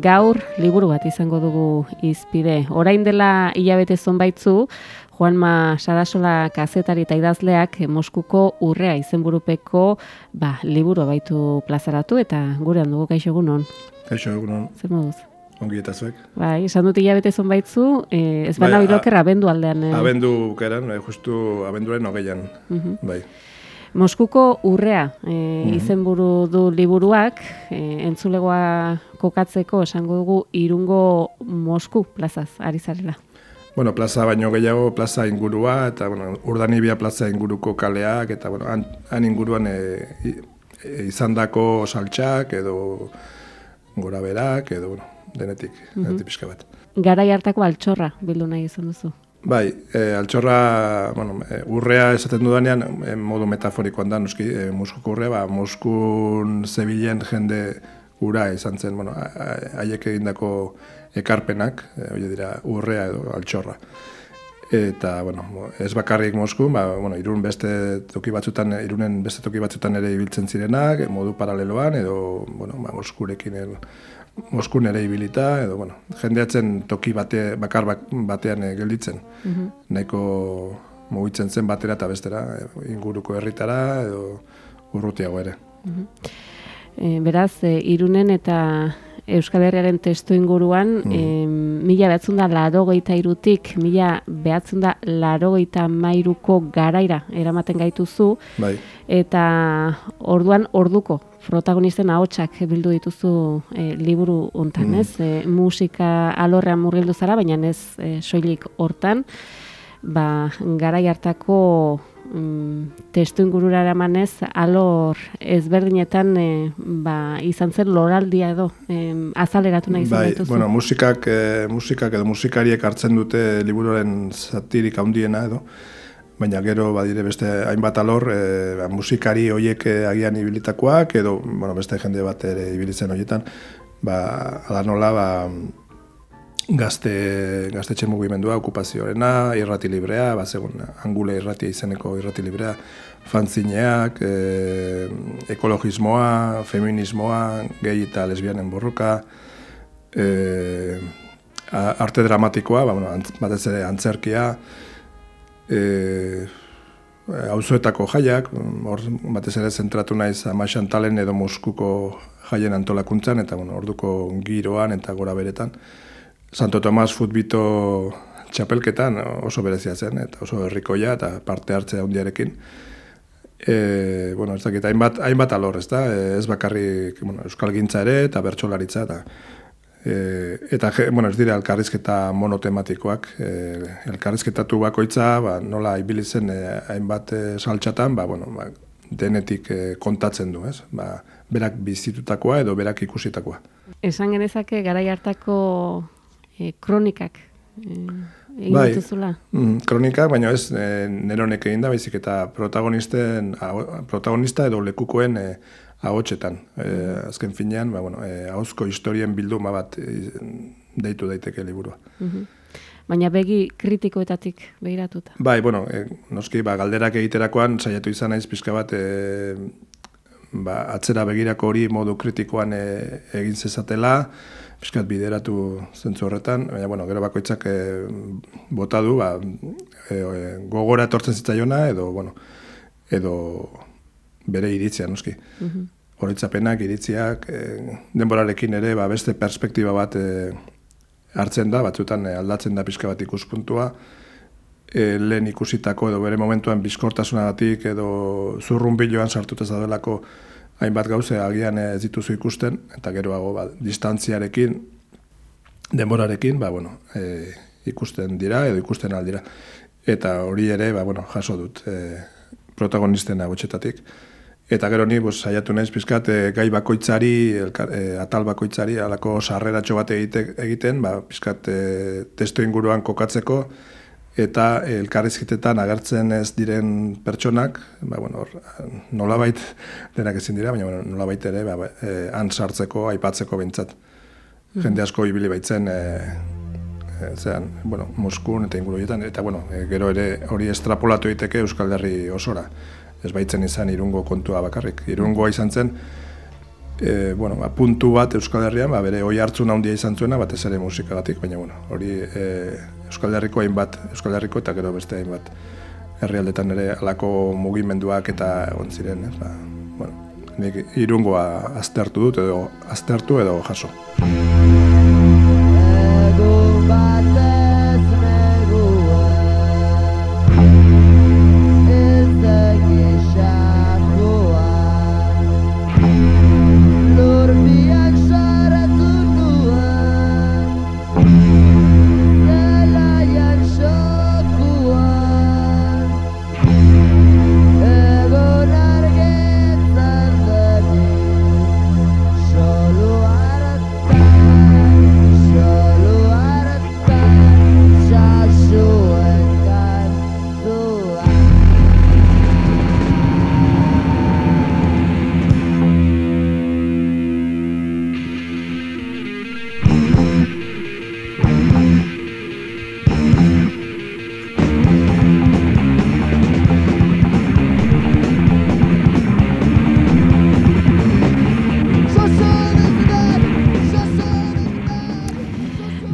gaur liburu bat izango dugu izpide. Orain dela hilabete zonbaitzu, Juanma Sarasola kazetari eta idazleak Moskuko urrea izenburupeko ba, liburu baitu plazaratu eta gure handugu kaixo egunon. Kaixo egunon. Zer moduz? Ongi eta zuek. Bai, esan dut hilabete zonbaitzu, eh, ez baina Bai, abendu aldean. Eh. Abendu keran, eh, justu abenduaren hogeian. Mhm. Bai. Moskuko urrea e, Mhm. izenburu du liburuak, e, entzulegoa kokatzeko esango dugu irungo Mosku plazaz, ari zarela. Bueno, plaza baino gehiago, plaza ingurua, eta bueno, urdanibia plaza inguruko kaleak, eta bueno, han, han inguruan e, e, izandako saltxak, edo gora berak, edo bueno, denetik, denetik pixka bat. Garai hartako altxorra bildu nahi izan duzu. Bai, e, altxorra, bueno, e, urrea esaten dudanean, e, modu metaforikoan da, noski, e, Moskuko urrea, ba, Moskun zebilen jende ura izan zen, bueno, haiek egindako ekarpenak, e, hori dira, urrea edo altxorra. Eta, bueno, ez bakarrik Moskun, ba, bueno, irun beste toki batzutan, irunen beste toki batzutan ere ibiltzen zirenak, modu paraleloan, edo, bueno, ba, Moskurekin el, Moskun ere ibilita, edo, bueno, jendeatzen toki bate, bakar bak- batean eh, gelditzen. Nahiko mugitzen zen batera eta bestera, eh, inguruko herritara, edo urrutiago ere. E, beraz, e, irunen eta Euskal Herriaren testu inguruan, e, mila behatzen da larogeita irutik, mila behatzen da larogeita mairuko garaira eramaten gaituzu, Bai, eta orduan orduko protagonisten ahotsak bildu dituzu e, liburu hontan, ez? E, musika alorrean murgildu zara, baina ez e, soilik hortan, ba, garai hartako mm, testu ingurura eramanez alor ezberdinetan e, ba, izan zen loraldia edo em, azaleratu nahi izan bai, gaituzu. bueno, musikak, eh, musikak edo musikariek hartzen dute liburuaren satirik handiena edo, baina gero badire beste hainbat alor, e, ba, musikari hoiek agian ibilitakoak, edo bueno, beste jende bat ere ibilitzen horietan, ba, ala nola, ba, gazte, gaztetxe mugimendua, okupazioarena, irrati librea, ba, segun, angule irratia izeneko irrati librea, fanzineak, e, ekologismoa, feminismoa, gehi eta lesbianen borroka, e, arte dramatikoa, ba, bueno, batez ere antzerkia, e, auzoetako jaiak, hor batez ere zentratu naiz ama Xantalen edo Moskuko jaien antolakuntzan, eta bueno, orduko giroan eta gora beretan. Santo Tomas futbito txapelketan oso berezia zen, eta oso herrikoia eta parte hartzea handiarekin. E, bueno, ez dakit, hainbat, hainbat alor, ez da, e, ez bakarrik bueno, euskal gintza ere eta bertsolaritza eta e, eta bueno, ez dira elkarrizketa monotematikoak, e, elkarrizketatu bakoitza, ba, nola ibili zen e, hainbat e, saltxatan, ba, bueno, ba, denetik e, kontatzen du, ez? Ba, berak bizitutakoa edo berak ikusitakoa. Esan genezake garai hartako e, kronikak e, egin Bai. dituzula. Mm, kronika, baina ez e, neronek egin da, baizik eta protagonisten, aho- protagonista edo lekukoen e, ahotsetan. E, azken finean, ba, bueno, e, ahozko historien bilduma bat e, deitu daiteke liburua. Baina begi kritikoetatik behiratuta. Bai, bueno, e, noski, ba, galderak egiterakoan saiatu izan naiz pizka bat e, ba, atzera begirako hori modu kritikoan e, egin zezatela, pizkat bideratu zentzu horretan, baina, bueno, gero bakoitzak e, bota du, ba, e, gogora etortzen zitzaiona, edo, bueno, edo bere iritzia, noski. Horitzapenak, iritziak, e, denborarekin ere, ba, beste perspektiba bat e, hartzen da, batzutan e, aldatzen da pixka bat ikuspuntua, e, lehen ikusitako edo bere momentuan bizkortasunagatik edo zurrunbiloan sartuta zaudelako hainbat gauze agian ez dituzu ikusten eta geroago ba, distantziarekin denborarekin ba, bueno, e, ikusten dira edo ikusten aldira eta hori ere ba, bueno, jaso dut e, protagonisten agotxetatik eta gero ni bos, saiatu naiz pizkat e, gai bakoitzari elkar, e, atal bakoitzari alako sarreratxo bat egite, egiten ba, pizkat e, testu inguruan kokatzeko eta elkarrizketetan agertzen ez diren pertsonak, ba, bueno, hor, nolabait denak ezin dira, baina bueno, nolabait ere ba, ba, e, han sartzeko, aipatzeko behintzat. Jende asko ibili baitzen e, e, zean, bueno, Moskun eta inguru eta bueno, e, gero ere hori estrapolatu egiteke Euskal Herri osora. Ez baitzen izan irungo kontua bakarrik. Irungoa izan zen, e, bueno, ba, puntu bat Euskal Herrian, ba, bere oi hartzun handia izan zuena, batez ere musikagatik, baina bueno, hori e, Euskal Herriko hainbat, Euskal Herriko eta gero beste hainbat herrialdetan ere alako mugimenduak eta egon ziren, ez, ba, bueno, nik irungoa aztertu dut edo aztertu edo jaso.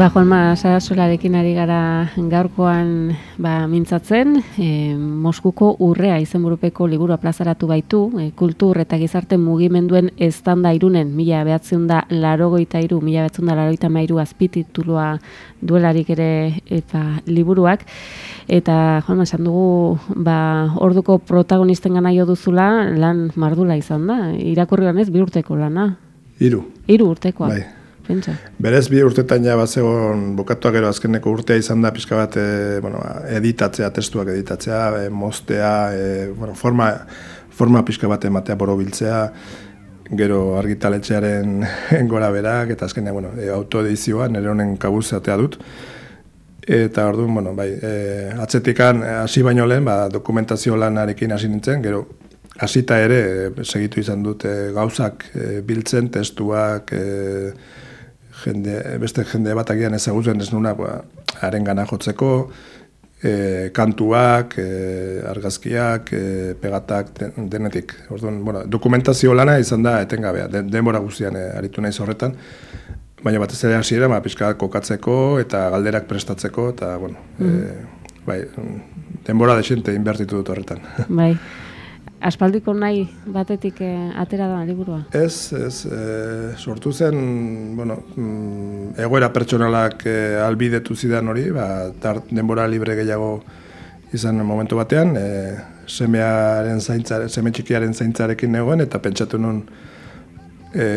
Ba, Juanma Sarasolarekin ari gara gaurkoan ba, mintzatzen, e, Moskuko urrea izenburupeko liburua plazaratu baitu, e, kultur eta gizarte mugimenduen estanda irunen, mila behatzen da larogoita iru, mila behatzen da larogoita mairu azpititulua duelarik ere eta liburuak, eta Juanma, esan dugu, ba, orduko protagonisten gana jo duzula, lan mardula izan da, irakurri ez, bi urteko lana. Iru. Iru urtekoa. Bai. Berez bi urtetan ja bat zegoen bukatuak gero azkeneko urtea izan da pixka bat e, bueno, editatzea, testuak editatzea, e, mostea, e, bueno, forma, forma pixka bat ematea borobiltzea, gero argitaletxearen gora berak, eta azkenean bueno, e, autoedizioa nire honen kabuzatea dut. Eta orduan, bueno, bai, e, atzetikan hasi baino lehen, ba, dokumentazio lanarekin hasi nintzen, gero hasita ere segitu izan dute gauzak biltzen, testuak, e, jende, beste jende bat agian ezagutzen ez nuna, ba, haren gana jotzeko, e, kantuak, e, argazkiak, e, pegatak, denetik. Orduan, bueno, dokumentazio lana izan da etengabea, den, denbora guztian e, aritu naiz horretan, baina batez ere hasiera, ba, pixka kokatzeko eta galderak prestatzeko, eta, bueno, mm. bai, denbora desente inbertitu dut horretan. Bai. Aspaldiko nahi batetik eh, atera da liburua? Ez, ez, e, sortu zen, bueno, mm, egoera pertsonalak e, albidetu zidan hori, ba, tart, denbora libre gehiago izan momentu batean, e, semearen zaintzare, seme txikiaren zaintzarekin negoen, eta pentsatu nun, e,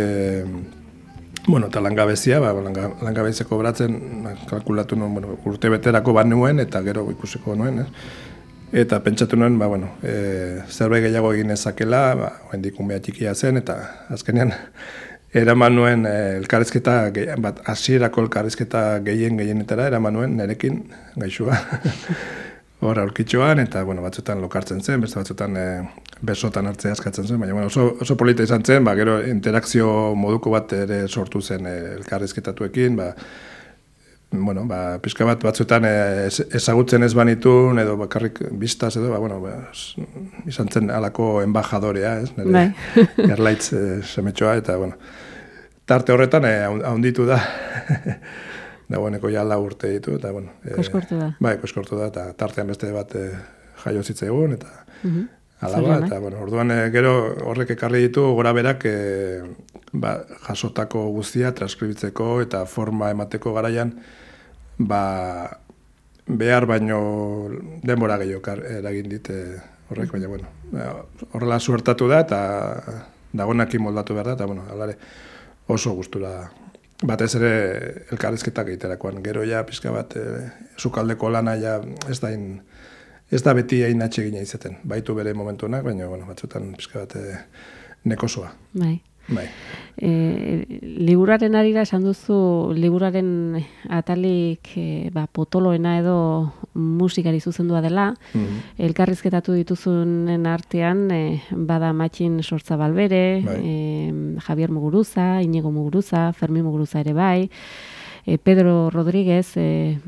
bueno, eta langabezia, ba, langa, langabezeko bratzen, kalkulatu nun, bueno, urte beterako bat nuen, eta gero ikusiko nuen, ez? Eta pentsatu nuen, ba, bueno, e, zerbait gehiago egin ezakela, ba, hendik umea txikia zen, eta azkenean eraman nuen e, elkarrezketa, bat, asierako elkarrezketa gehien gehienetara, eraman nuen nerekin gaixua. Hor aurkitxoan, eta bueno, batzutan lokartzen zen, beste batzutan e, besotan hartzea askatzen zen, baina bueno, oso, oso polita izan zen, ba, gero interakzio moduko bat ere sortu zen e, elkarrezketatuekin, ba, bueno, ba, pizka bat batzuetan eh, ezagutzen ez banitu, edo bakarrik biztaz edo, ba, bueno, ba, izan zen alako embajadorea, ez? Nere, bai. Erlaitz e, semetxoa, eta, bueno, tarte horretan e, da. da, bueno, jala urte ditu, eta, bueno. E, koskortu da. Bai, koskortu da, eta tartean beste bat e, jaio zitzaigun, eta... Mm Alaba, eta, bueno, orduan gero horrek ekarri ditu gora berak e, ba, jasotako guztia transkribitzeko eta forma emateko garaian ba, behar baino denbora gehiago eragin dit horrek, baina, bueno, horrela suertatu da, eta dagoenak moldatu behar da, eta, bueno, alare, oso gustura batez ere elkarrezketak egiterakoan. Gero ja, pizka bat, e, zukaldeko lana ja, ez da, in, ez da beti egin atxegina izaten. Baitu bere momentunak, baina, bueno, batzutan pizka bat, e, nekosoa. Bai. Bai. E, liburaren arira esan duzu liburaren atalik e, ba, potoloena edo musikari zuzendua dela. Mm Elkarrizketatu dituzunen artean e, bada matxin sortza balbere, bai. e, Javier Muguruza, Inigo Muguruza, Fermi Muguruza ere bai, e, Pedro Rodríguez, e,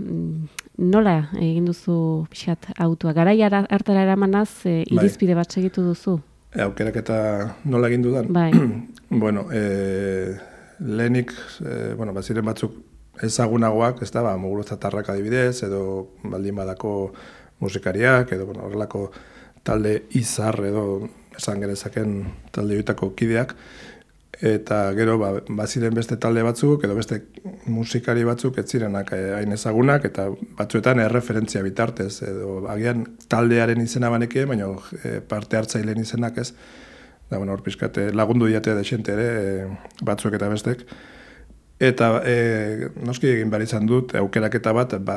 nola egin duzu pixat autua? Garai hartara eramanaz e, irizpide bat segitu duzu? Aukerak eta nola egin dudan? Bai. bueno, e, lehenik, e, bueno, baziren batzuk ezagunagoak, ez da, ba, muguruzatarrak adibidez, edo baldin badako musikariak, edo bueno, horrelako talde izar edo esan genezaken talde joitako kideak, eta gero ba, baziren beste talde batzuk edo beste musikari batzuk ez zirenak eh, hain ezagunak eta batzuetan erreferentzia bitartez edo agian taldearen izena baneke baina eh, parte hartzaileen izenak ez. Da bueno hor pizkate lagundu diate da ere e, batzuk eta bestek Eta e, noski egin behar izan dut, aukeraketa bat, ba,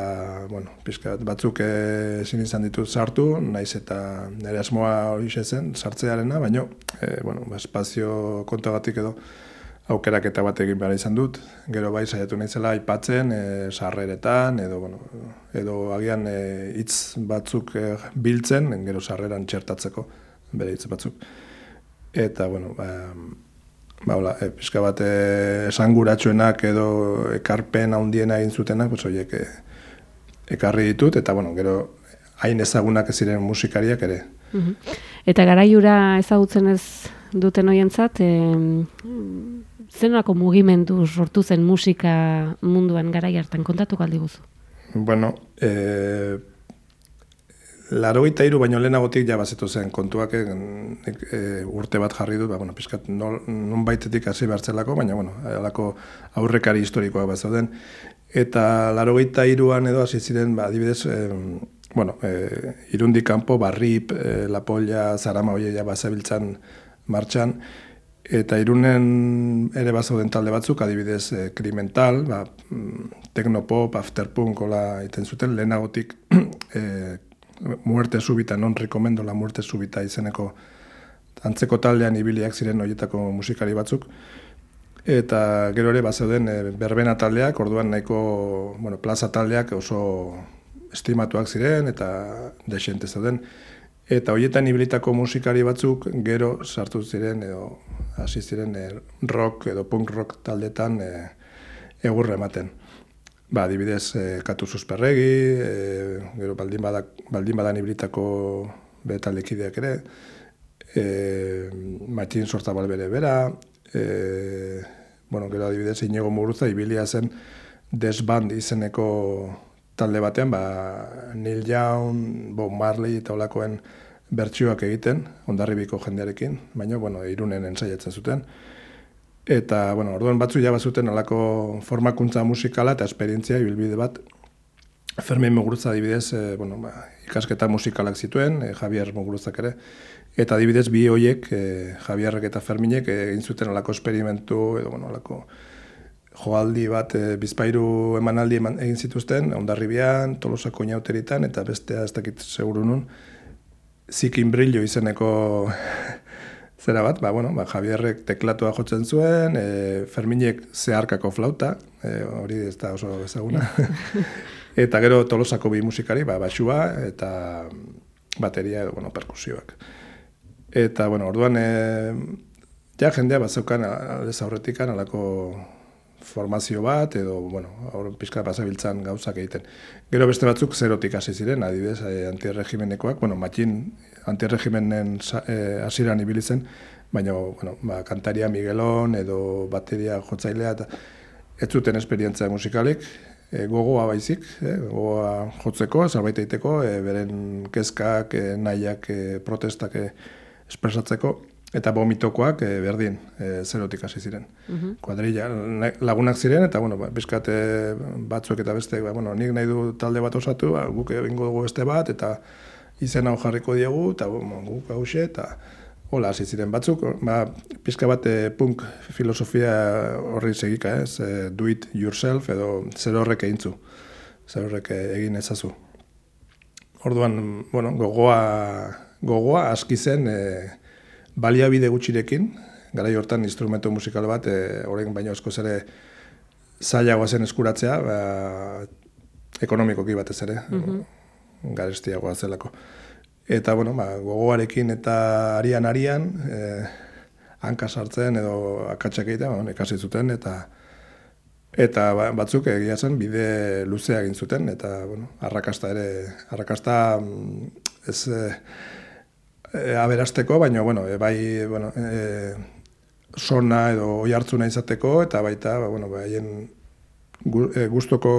bueno, pizkat, batzuk ezin izan ditut sartu, naiz eta nire asmoa hori zen, sartzearena, baina, e, bueno, ba, espazio kontagatik edo aukeraketa bat egin behar izan dut. Gero bai, saiatu naizela aipatzen, e, sarreretan, edo, bueno, edo agian e, hitz batzuk e, biltzen, gero sarreran txertatzeko, bere hitz batzuk. Eta, bueno, ba, ba, hola, e, pixka bat e, esanguratsuenak edo ekarpen handiena egin zutenak, pues, oiek, e, ekarri ditut, eta bueno, gero hain ezagunak ez ziren musikariak ere. Eta garaiura ezagutzen ez duten hoientzat, e, zenako mugimendu sortu zen musika munduan garai hartan kontatu galdi guzu? Bueno, eh, Laro eta iru baino lehenagotik ja bazetu zen kontuak e, urte bat jarri dut, ba, bueno, pizkat non baitetik hasi behartzelako, baina bueno, alako aurrekari historikoak bat zauden. Eta laro eta iruan edo hasi ziren, ba, adibidez, e, bueno, e, irundi kanpo, barrip, e, lapolla, zarama hoi ja bazabiltzan martxan, eta irunen ere bazauden talde batzuk, adibidez, e, krimental, ba, mm, teknopop, afterpunk, hola iten zuten, lehenagotik e, muerte subita, non rekomendo la muerte subita izeneko antzeko taldean ibiliak ziren horietako musikari batzuk. Eta gero ere bazeuden e, berbena taldeak, orduan nahiko bueno, plaza taldeak oso estimatuak ziren eta desente zeuden. Eta horietan ibilitako musikari batzuk gero sartu ziren edo hasi ziren e, rock edo punk rock taldetan e, egurre ematen. Ba, adibidez, e, katu zuzperregi, e, gero baldin, badak, baldin badan ibritako betalekideak ere, e, Martin Sortabal bere bera, e, bueno, gero adibidez, inigo muguruza, ibilia zen desband izeneko talde batean, ba, Neil Young, Bob Marley eta olakoen bertsioak egiten, ondarribiko jendearekin, baina, bueno, irunen ensaiatzen zuten. Eta, bueno, orduan batzu ja bazuten alako formakuntza musikala eta esperientzia ibilbide bat. Fermin Muguruza adibidez, e, bueno, ba, ikasketa musikalak zituen, e, Javier Muguruzak ere. Eta adibidez bi hoiek, e, Javierrek eta Ferminek egin zuten alako esperimentu edo bueno, alako joaldi bat e, bizpairu emanaldi eman, egin zituzten, ondarribian, tolosako inauteritan, eta bestea ez dakit seguru nun, zikin brillo izeneko zera bat, ba, bueno, ba, Javierrek teklatua jotzen zuen, e, Ferminek zeharkako flauta, e, hori ez da oso ezaguna, eta gero tolosako bi musikari, ba, basua eta bateria edo, bueno, perkusioak. Eta, bueno, orduan, e, ja jendea bat zeukan, aldez aurretikan, alako formazio bat, edo, bueno, aur, pixka pasabiltzan gauzak egiten. Gero beste batzuk zerotik hasi ziren, adibidez, e, antierregimenekoak, bueno, matxin antierregimenen e, asiran ibili zen, baina, bueno, ba, kantaria Miguelon, edo bateria jotzailea, eta ez zuten esperientzia musikalik, e, gogoa baizik, e, gogoa jotzeko, zerbait egiteko, e, beren kezkak, e, nahiak, e, protestak e, espresatzeko, eta bomitokoak e, berdin e, zerotik hasi ziren. Mm Kuadrilla lagunak ziren eta bueno, ba, bizkate batzuk eta beste, ba, bueno, nik nahi du talde bat osatu, ba, guk egingo dugu beste bat eta izen hau jarriko diegu eta bueno, guk hause eta hola hasi ziren batzuk, ba, pizka bat e, punk filosofia horri segika, ez? E, do it yourself edo zer horrek egintzu. Zer horrek egin ezazu. Orduan, bueno, gogoa gogoa aski zen e, baliabide gutxirekin, gara hortan instrumento musikal bat, e, orain baino asko zere zailagoa zen eskuratzea, ba, ekonomikoki batez ere, mm -hmm. garestiagoa zelako. Eta, bueno, ba, gogoarekin eta arian-arian, e, hanka sartzen edo akatsak egitea, ba, ikasi zuten, eta eta ba, batzuk egia zen bide luzea egin zuten, eta, bueno, arrakasta ere, arrakasta mm, ez... E, e, aberasteko, baina, bueno, e, bai, bueno, e, sona edo oi hartzuna izateko, eta baita, ba, bueno, haien e, gustoko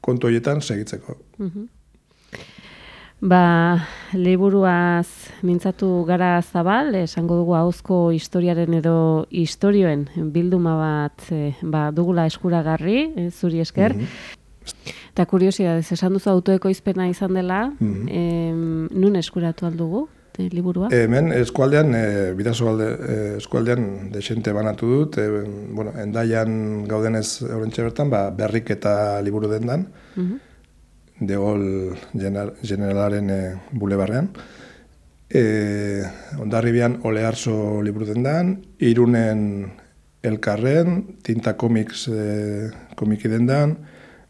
kontu horietan segitzeko. Mhm. Ba, liburuaz mintzatu gara zabal, esango dugu hauzko historiaren edo historioen bilduma bat e, ba, dugula eskuragarri, e, zuri esker. Mm -hmm. Eta kuriosidadez, esan duzu autoeko izpena izan dela, mm -hmm. nun eskuratu aldugu? E, liburua? Hemen eskualdean, e, bidazo alde, e, eskualdean desente banatu dut, e, bueno, endaian gaudenez horrentxe bertan, ba, berrik eta liburu dendan, mm -hmm. degol generalaren e, bulebarrean. E, ondarribian ole harzo liburu dendan, irunen elkarren, tinta komiks e, komiki dendan,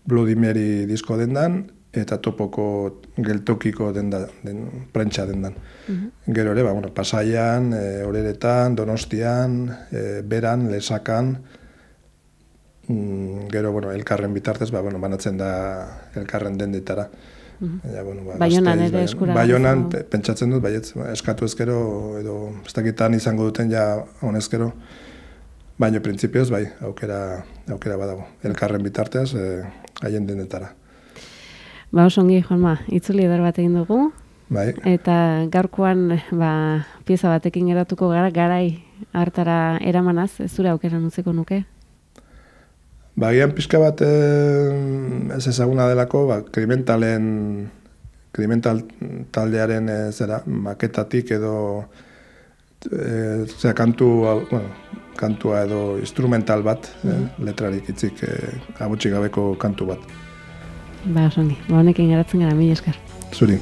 Bloody Mary disko dendan, eta topoko geltokiko denda, den, prentsa dendan. Mm Gero ere, ba, bueno, pasaian, e, oreretan, donostian, e, beran, lesakan, mm, gero, bueno, elkarren bitartez, ba, bueno, banatzen da elkarren dendetara. Mm -hmm. bueno, ba, Baionan ere eskura. Baionan, pentsatzen dut, baietz, ba, eskatu ezkero, edo ez dakitan izango duten ja honezkero, baino printzipioz, bai, aukera, aukera badago. Elkarren bitartez, e, haien dendetara. Ba, osongi, Juanma, itzuli edar bat egin dugu. Bai. Eta gaurkoan, ba, pieza batekin geratuko gara, garai hartara eramanaz, ez zure aukera nutzeko nuke? Ba, gian pixka bat ez ezaguna delako, ba, krimentalen, krimental taldearen e, zera, maketatik edo e, zera, kantu, bueno, kantua edo instrumental bat, mm -hmm. letrarik itzik, e, gabeko kantu bat. Ba, songi, ba, honekin geratzen gara, mi esker. Zuri.